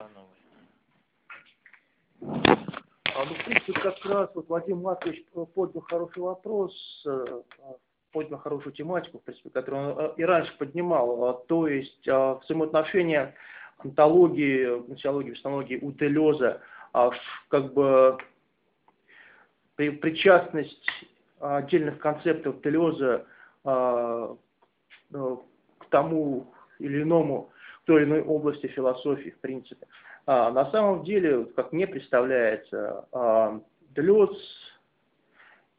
А, ну, в принципе, как раз вот Вадим Маркович поднял хороший вопрос, э, поднял хорошую тематику, в принципе, которую он э, и раньше поднимал, а, то есть а, взаимоотношения онтологии, гносеологии, вестологии у Делеза, как бы причастность отдельных концептов Делеза э, к тому или иному, той иной области философии, в принципе. А, на самом деле, как мне представляется, а, Делез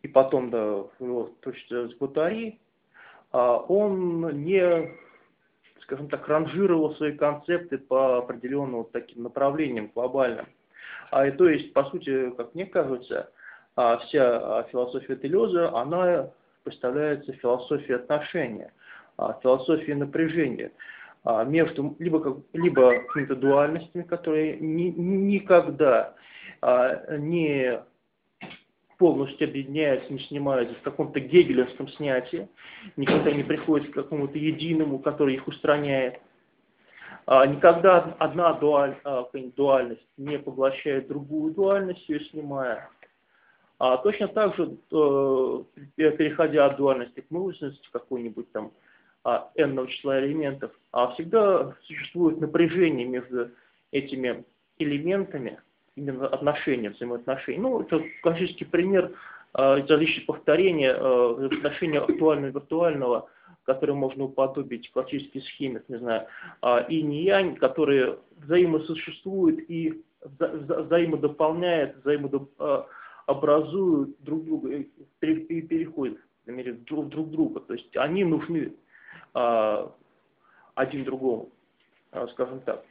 и потом да, его точно с Гутари, а, он не, скажем так, ранжировал свои концепты по определенным вот таким направлениям глобальным. А, и, то есть, по сути, как мне кажется, а, вся философия Делеза, она представляется философией отношения, а, философией напряжения. А, между либо, как, либо какими-то дуальностями, которые ни, никогда а, не полностью объединяются, не снимаются в каком-то гегелевском снятии, никогда не приходят к какому-то единому, который их устраняет. А, никогда одна дуаль, дуальность не поглощает другую дуальность, ее снимая. А точно так же, э, переходя от дуальности к множественности какой-нибудь там, а, n числа элементов, а всегда существует напряжение между этими элементами, именно отношения, взаимоотношения. Ну, это классический пример э, повторений э, отношения актуального и виртуального, которые можно уподобить классической схеме, не знаю, э, инь и янь, которые взаимосуществуют и вза вза взаимодополняют, взаимообразуют друг друга и переходят друг, друг друга. То есть они нужны а, один другому, а, скажем так.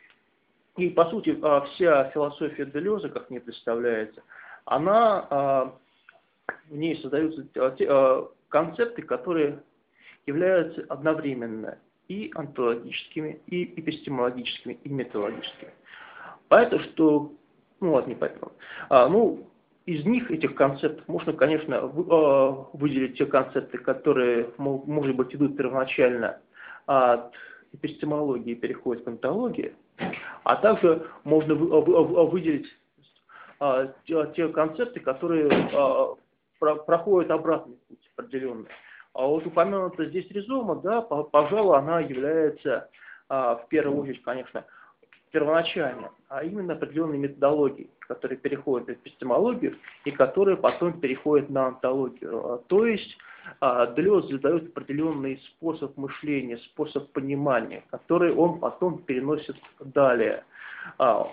И, по сути, а, вся философия Делеза, как мне представляется, она, в ней создаются концепты, которые являются одновременно и онтологическими, и эпистемологическими, и методологическими. Поэтому, что, ну ладно, не поэтому, а, ну, из них, этих концептов, можно, конечно, э, выделить те концепты, которые, может быть, идут первоначально от эпистемологии и переходят к онтологии, а также можно выделить а, те концепты, которые а, проходят обратный путь определенный. А вот упомянутая здесь ризома, да, пожалуй, она является в первую очередь, конечно, первоначально, а именно определенной методологии, которые переходят в эпистемологию и которые потом переходят на онтологию. А, то есть а, Делез задает определенный способ мышления, способ понимания, который он потом переносит далее. А,